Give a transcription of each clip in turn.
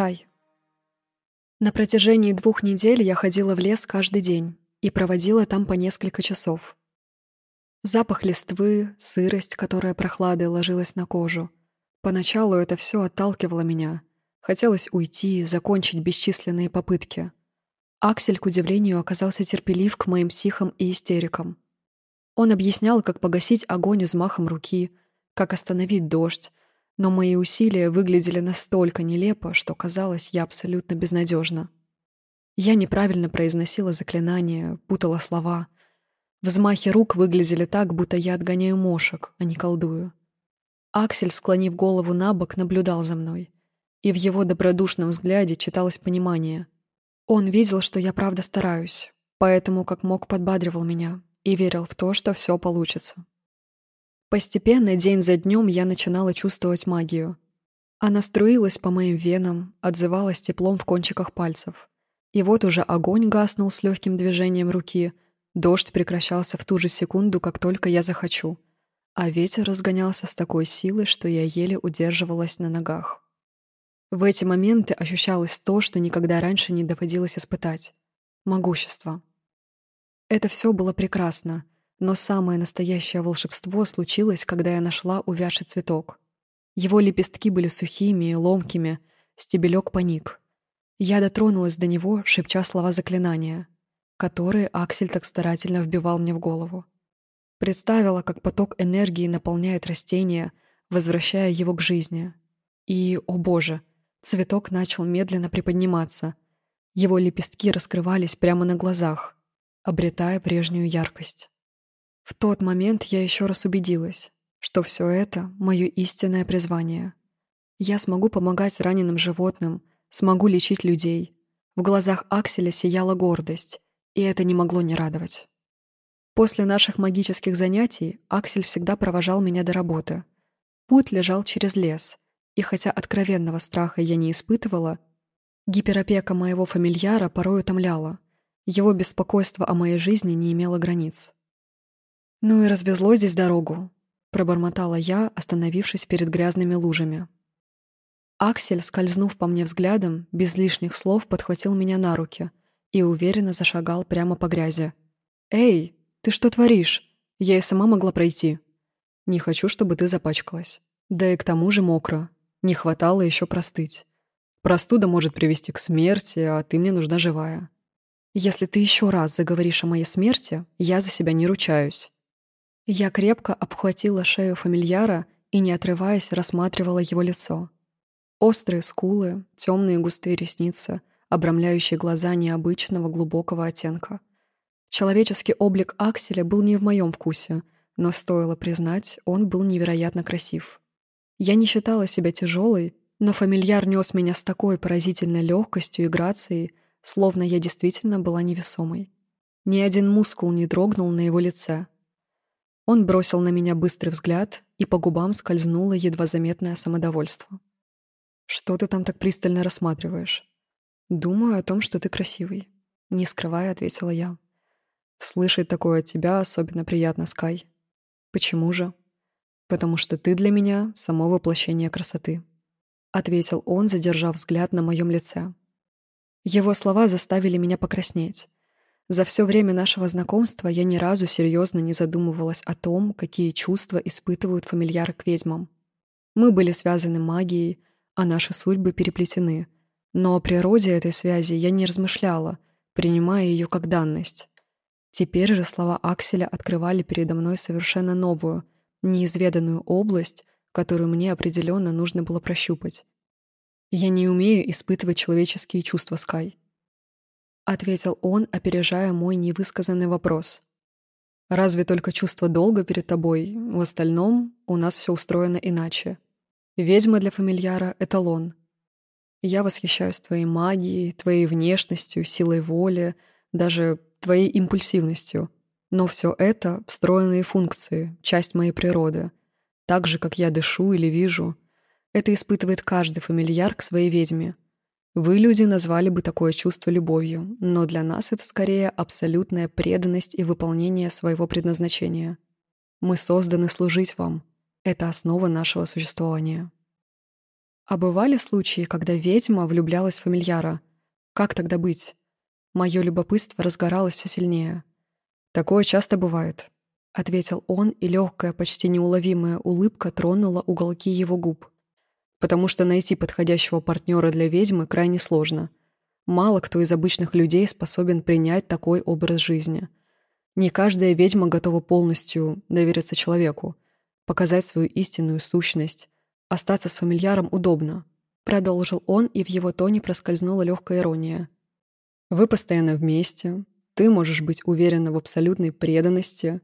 Скай. На протяжении двух недель я ходила в лес каждый день и проводила там по несколько часов. Запах листвы, сырость, которая прохладой ложилась на кожу. Поначалу это все отталкивало меня. Хотелось уйти, закончить бесчисленные попытки. Аксель, к удивлению, оказался терпелив к моим психам и истерикам. Он объяснял, как погасить огонь взмахом руки, как остановить дождь, но мои усилия выглядели настолько нелепо, что казалось, я абсолютно безнадежна. Я неправильно произносила заклинания, путала слова. Взмахи рук выглядели так, будто я отгоняю мошек, а не колдую. Аксель, склонив голову на бок, наблюдал за мной. И в его добродушном взгляде читалось понимание. Он видел, что я правда стараюсь, поэтому как мог подбадривал меня, и верил в то, что все получится. Постепенно, день за днем, я начинала чувствовать магию. Она струилась по моим венам, отзывалась теплом в кончиках пальцев. И вот уже огонь гаснул с легким движением руки, дождь прекращался в ту же секунду, как только я захочу, а ветер разгонялся с такой силой, что я еле удерживалась на ногах. В эти моменты ощущалось то, что никогда раньше не доводилось испытать — могущество. Это все было прекрасно, но самое настоящее волшебство случилось, когда я нашла увядший цветок. Его лепестки были сухими и ломкими, стебелек поник. Я дотронулась до него, шепча слова заклинания, которые Аксель так старательно вбивал мне в голову. Представила, как поток энергии наполняет растение, возвращая его к жизни. И, о боже, цветок начал медленно приподниматься. Его лепестки раскрывались прямо на глазах — обретая прежнюю яркость. В тот момент я еще раз убедилась, что все это — мое истинное призвание. Я смогу помогать раненым животным, смогу лечить людей. В глазах Акселя сияла гордость, и это не могло не радовать. После наших магических занятий Аксель всегда провожал меня до работы. Путь лежал через лес, и хотя откровенного страха я не испытывала, гиперопека моего фамильяра порой утомляла — его беспокойство о моей жизни не имело границ. «Ну и развезло здесь дорогу», — пробормотала я, остановившись перед грязными лужами. Аксель, скользнув по мне взглядом, без лишних слов подхватил меня на руки и уверенно зашагал прямо по грязи. «Эй, ты что творишь? Я и сама могла пройти». «Не хочу, чтобы ты запачкалась. Да и к тому же мокро. Не хватало еще простыть. Простуда может привести к смерти, а ты мне нужна живая. Если ты еще раз заговоришь о моей смерти, я за себя не ручаюсь». Я крепко обхватила шею фамильяра и, не отрываясь, рассматривала его лицо. Острые скулы, темные густые ресницы, обрамляющие глаза необычного глубокого оттенка. Человеческий облик Акселя был не в моем вкусе, но, стоило признать, он был невероятно красив. Я не считала себя тяжелой, но фамильяр нес меня с такой поразительной легкостью и грацией, словно я действительно была невесомой. Ни один мускул не дрогнул на его лице. Он бросил на меня быстрый взгляд, и по губам скользнуло едва заметное самодовольство. «Что ты там так пристально рассматриваешь?» «Думаю о том, что ты красивый», — не скрывая, ответила я. «Слышать такое от тебя особенно приятно, Скай». «Почему же?» «Потому что ты для меня — само воплощение красоты», — ответил он, задержав взгляд на моем лице. Его слова заставили меня покраснеть. За все время нашего знакомства я ни разу серьезно не задумывалась о том, какие чувства испытывают фамильяры к ведьмам. Мы были связаны магией, а наши судьбы переплетены. Но о природе этой связи я не размышляла, принимая ее как данность. Теперь же слова Акселя открывали передо мной совершенно новую, неизведанную область, которую мне определенно нужно было прощупать. «Я не умею испытывать человеческие чувства, Скай», — ответил он, опережая мой невысказанный вопрос. «Разве только чувство долга перед тобой? В остальном у нас все устроено иначе. Ведьма для фамильяра — эталон. Я восхищаюсь твоей магией, твоей внешностью, силой воли, даже твоей импульсивностью. Но все это — встроенные функции, часть моей природы. Так же, как я дышу или вижу — это испытывает каждый фамильяр к своей ведьме. Вы, люди, назвали бы такое чувство любовью, но для нас это скорее абсолютная преданность и выполнение своего предназначения. Мы созданы служить вам. Это основа нашего существования. А бывали случаи, когда ведьма влюблялась в фамильяра? Как тогда быть? Мое любопытство разгоралось все сильнее. «Такое часто бывает», — ответил он, и легкая, почти неуловимая улыбка тронула уголки его губ. «Потому что найти подходящего партнера для ведьмы крайне сложно. Мало кто из обычных людей способен принять такой образ жизни. Не каждая ведьма готова полностью довериться человеку, показать свою истинную сущность. Остаться с фамильяром удобно», — продолжил он, и в его тоне проскользнула легкая ирония. «Вы постоянно вместе, ты можешь быть уверена в абсолютной преданности.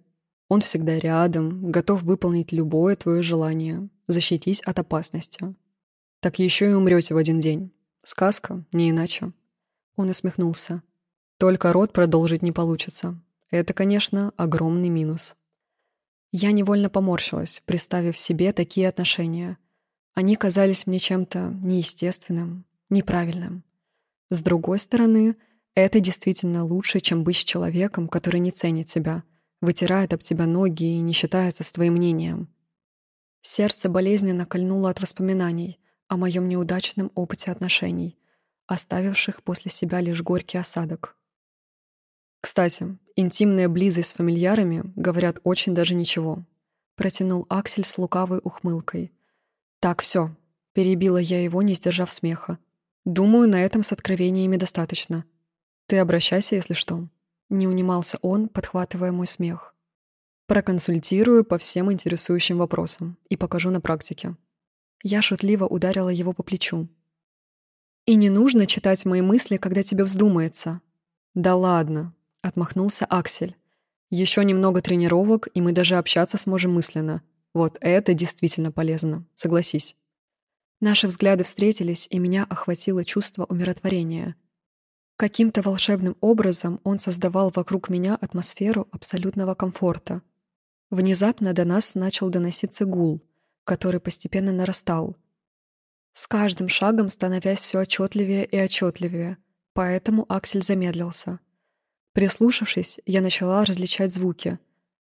Он всегда рядом, готов выполнить любое твое желание, защитить от опасности. Так еще и умрете в один день. Сказка, не иначе. Он усмехнулся. Только род продолжить не получится. Это, конечно, огромный минус. Я невольно поморщилась, представив себе такие отношения. Они казались мне чем-то неестественным, неправильным. С другой стороны, это действительно лучше, чем быть с человеком, который не ценит себя, вытирает об тебя ноги и не считается с твоим мнением. Сердце болезненно кольнуло от воспоминаний о моем неудачном опыте отношений, оставивших после себя лишь горький осадок. Кстати, интимная близость с фамильярами, говорят, очень даже ничего. Протянул Аксель с лукавой ухмылкой. Так, все. Перебила я его, не сдержав смеха. Думаю, на этом с откровениями достаточно. «Ты обращайся, если что». Не унимался он, подхватывая мой смех. «Проконсультирую по всем интересующим вопросам и покажу на практике». Я шутливо ударила его по плечу. «И не нужно читать мои мысли, когда тебе вздумается». «Да ладно», — отмахнулся Аксель. «Еще немного тренировок, и мы даже общаться сможем мысленно. Вот это действительно полезно, согласись». Наши взгляды встретились, и меня охватило чувство умиротворения — Каким-то волшебным образом он создавал вокруг меня атмосферу абсолютного комфорта. Внезапно до нас начал доноситься гул, который постепенно нарастал. С каждым шагом становясь все отчетливее и отчетливее, поэтому Аксель замедлился. Прислушавшись, я начала различать звуки.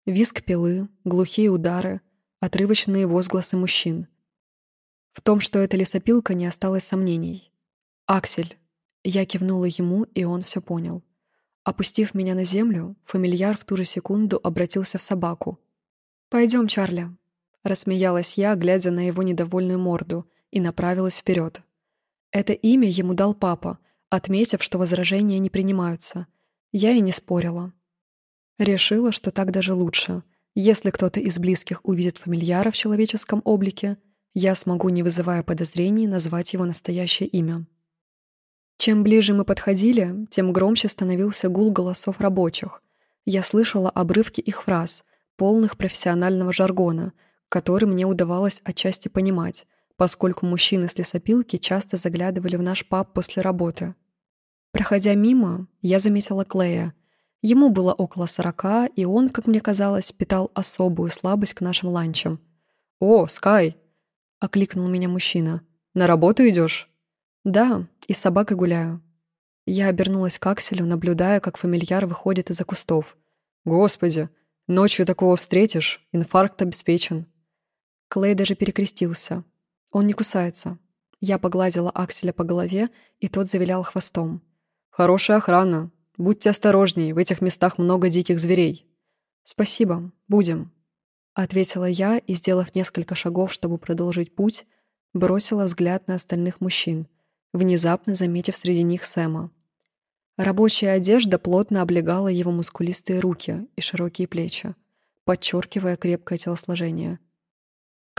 Виск пилы, глухие удары, отрывочные возгласы мужчин. В том, что это лесопилка, не осталось сомнений. «Аксель, я кивнула ему, и он все понял. Опустив меня на землю, фамильяр в ту же секунду обратился в собаку. «Пойдем, Чарли», — рассмеялась я, глядя на его недовольную морду, и направилась вперед. Это имя ему дал папа, отметив, что возражения не принимаются. Я и не спорила. Решила, что так даже лучше. Если кто-то из близких увидит фамильяра в человеческом облике, я смогу, не вызывая подозрений, назвать его настоящее имя. Чем ближе мы подходили, тем громче становился гул голосов рабочих. Я слышала обрывки их фраз, полных профессионального жаргона, который мне удавалось отчасти понимать, поскольку мужчины с лесопилки часто заглядывали в наш паб после работы. Проходя мимо, я заметила Клея. Ему было около сорока, и он, как мне казалось, питал особую слабость к нашим ланчам. «О, Скай!» — окликнул меня мужчина. «На работу идешь?» «Да, и с собакой гуляю». Я обернулась к Акселю, наблюдая, как фамильяр выходит из-за кустов. «Господи, ночью такого встретишь, инфаркт обеспечен». Клей даже перекрестился. Он не кусается. Я погладила Акселя по голове, и тот завилял хвостом. «Хорошая охрана. Будьте осторожнее, в этих местах много диких зверей». «Спасибо, будем», — ответила я и, сделав несколько шагов, чтобы продолжить путь, бросила взгляд на остальных мужчин — внезапно заметив среди них Сэма. Рабочая одежда плотно облегала его мускулистые руки и широкие плечи, подчеркивая крепкое телосложение.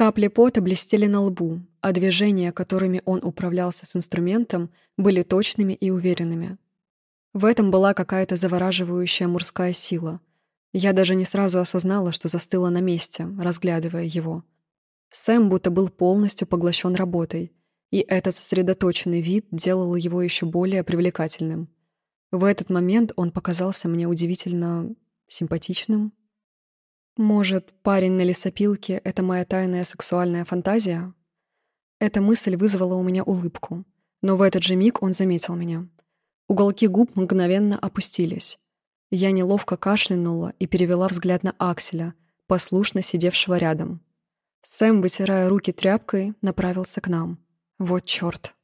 Капли пота блестели на лбу, а движения, которыми он управлялся с инструментом, были точными и уверенными. В этом была какая-то завораживающая мужская сила. Я даже не сразу осознала, что застыла на месте, разглядывая его. Сэм будто был полностью поглощен работой — и этот сосредоточенный вид делал его еще более привлекательным. В этот момент он показался мне удивительно симпатичным. Может, парень на лесопилке — это моя тайная сексуальная фантазия? Эта мысль вызвала у меня улыбку, но в этот же миг он заметил меня. Уголки губ мгновенно опустились. Я неловко кашлянула и перевела взгляд на Акселя, послушно сидевшего рядом. Сэм, вытирая руки тряпкой, направился к нам. Вот чёрт.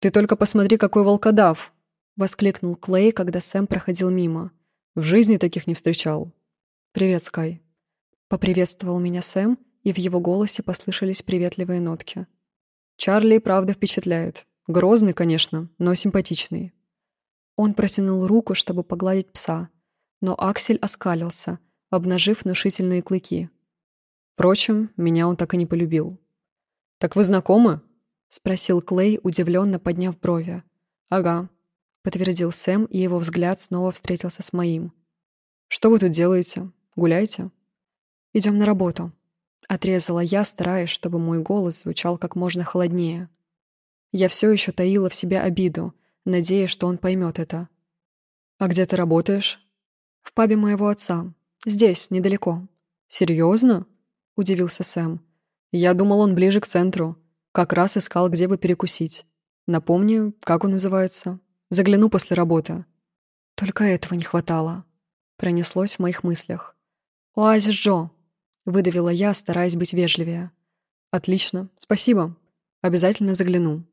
«Ты только посмотри, какой волкодав!» — воскликнул Клей, когда Сэм проходил мимо. «В жизни таких не встречал». «Привет, Скай». Поприветствовал меня Сэм, и в его голосе послышались приветливые нотки. «Чарли правда впечатляет. Грозный, конечно, но симпатичный». Он протянул руку, чтобы погладить пса, но Аксель оскалился, обнажив внушительные клыки. Впрочем, меня он так и не полюбил. «Так вы знакомы?» — спросил Клей, удивленно подняв брови. «Ага», — подтвердил Сэм, и его взгляд снова встретился с моим. «Что вы тут делаете? Гуляете?» «Идем на работу», — отрезала я, стараясь, чтобы мой голос звучал как можно холоднее. Я все еще таила в себе обиду, надеясь, что он поймет это. «А где ты работаешь?» «В пабе моего отца. Здесь, недалеко». «Серьезно?» — удивился Сэм. «Я думал, он ближе к центру. Как раз искал, где бы перекусить. Напомни, как он называется. Загляну после работы». «Только этого не хватало», — пронеслось в моих мыслях. «Оазис Джо», — выдавила я, стараясь быть вежливее. «Отлично, спасибо. Обязательно загляну».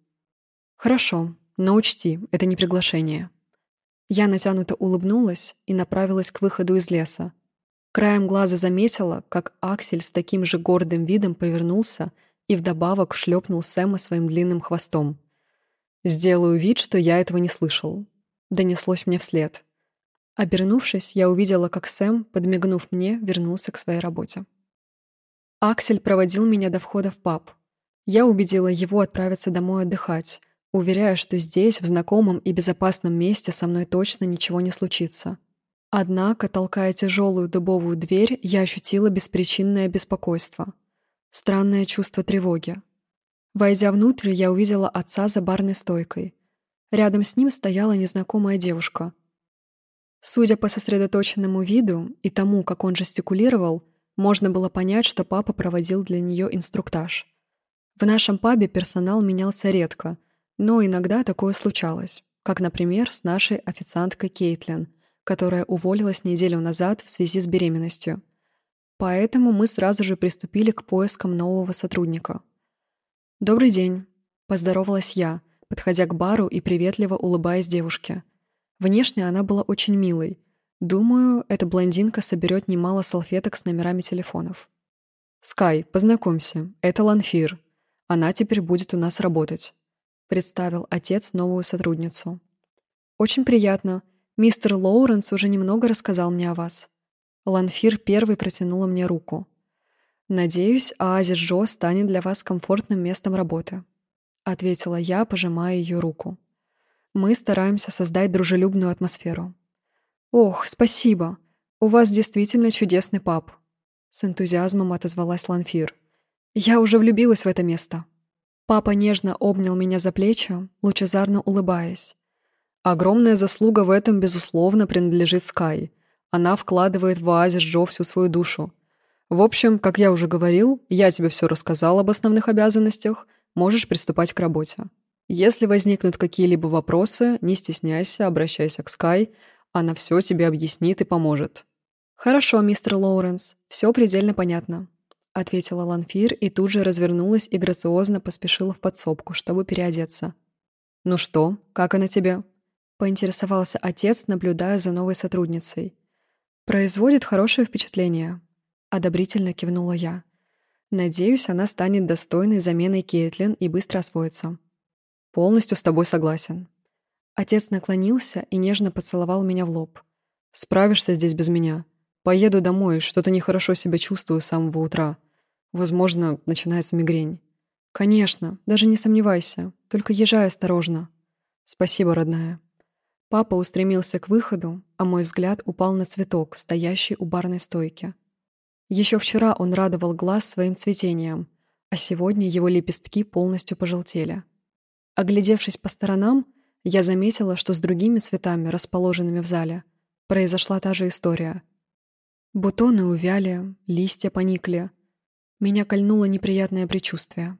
«Хорошо, но учти, это не приглашение». Я натянуто улыбнулась и направилась к выходу из леса. Краем глаза заметила, как Аксель с таким же гордым видом повернулся и вдобавок шлепнул Сэма своим длинным хвостом. «Сделаю вид, что я этого не слышал», — донеслось мне вслед. Обернувшись, я увидела, как Сэм, подмигнув мне, вернулся к своей работе. Аксель проводил меня до входа в паб. Я убедила его отправиться домой отдыхать, уверяя, что здесь, в знакомом и безопасном месте, со мной точно ничего не случится. Однако, толкая тяжелую дубовую дверь, я ощутила беспричинное беспокойство. Странное чувство тревоги. Войдя внутрь, я увидела отца за барной стойкой. Рядом с ним стояла незнакомая девушка. Судя по сосредоточенному виду и тому, как он жестикулировал, можно было понять, что папа проводил для нее инструктаж. В нашем пабе персонал менялся редко, но иногда такое случалось, как, например, с нашей официанткой Кейтлин, которая уволилась неделю назад в связи с беременностью. Поэтому мы сразу же приступили к поискам нового сотрудника. «Добрый день», — поздоровалась я, подходя к бару и приветливо улыбаясь девушке. Внешне она была очень милой. Думаю, эта блондинка соберет немало салфеток с номерами телефонов. «Скай, познакомься, это Ланфир. Она теперь будет у нас работать. — представил отец новую сотрудницу. «Очень приятно. Мистер Лоуренс уже немного рассказал мне о вас». Ланфир первый протянула мне руку. «Надеюсь, оазис Джо станет для вас комфортным местом работы», — ответила я, пожимая ее руку. «Мы стараемся создать дружелюбную атмосферу». «Ох, спасибо! У вас действительно чудесный паб!» С энтузиазмом отозвалась Ланфир. «Я уже влюбилась в это место». Папа нежно обнял меня за плечи, лучезарно улыбаясь. Огромная заслуга в этом, безусловно, принадлежит Скай. Она вкладывает в оазис Джо всю свою душу. В общем, как я уже говорил, я тебе все рассказал об основных обязанностях, можешь приступать к работе. Если возникнут какие-либо вопросы, не стесняйся, обращайся к Скай, она все тебе объяснит и поможет. Хорошо, мистер Лоуренс, все предельно понятно ответила Ланфир и тут же развернулась и грациозно поспешила в подсобку, чтобы переодеться. «Ну что, как она тебе?» — поинтересовался отец, наблюдая за новой сотрудницей. «Производит хорошее впечатление», — одобрительно кивнула я. «Надеюсь, она станет достойной заменой Кейтлин и быстро освоится». «Полностью с тобой согласен». Отец наклонился и нежно поцеловал меня в лоб. «Справишься здесь без меня. Поеду домой, что-то нехорошо себя чувствую с самого утра. Возможно, начинается мигрень. Конечно, даже не сомневайся. Только езжай осторожно. Спасибо, родная. Папа устремился к выходу, а мой взгляд упал на цветок, стоящий у барной стойки. Еще вчера он радовал глаз своим цветением, а сегодня его лепестки полностью пожелтели. Оглядевшись по сторонам, я заметила, что с другими цветами, расположенными в зале, произошла та же история. Бутоны увяли, листья поникли, меня кольнуло неприятное предчувствие.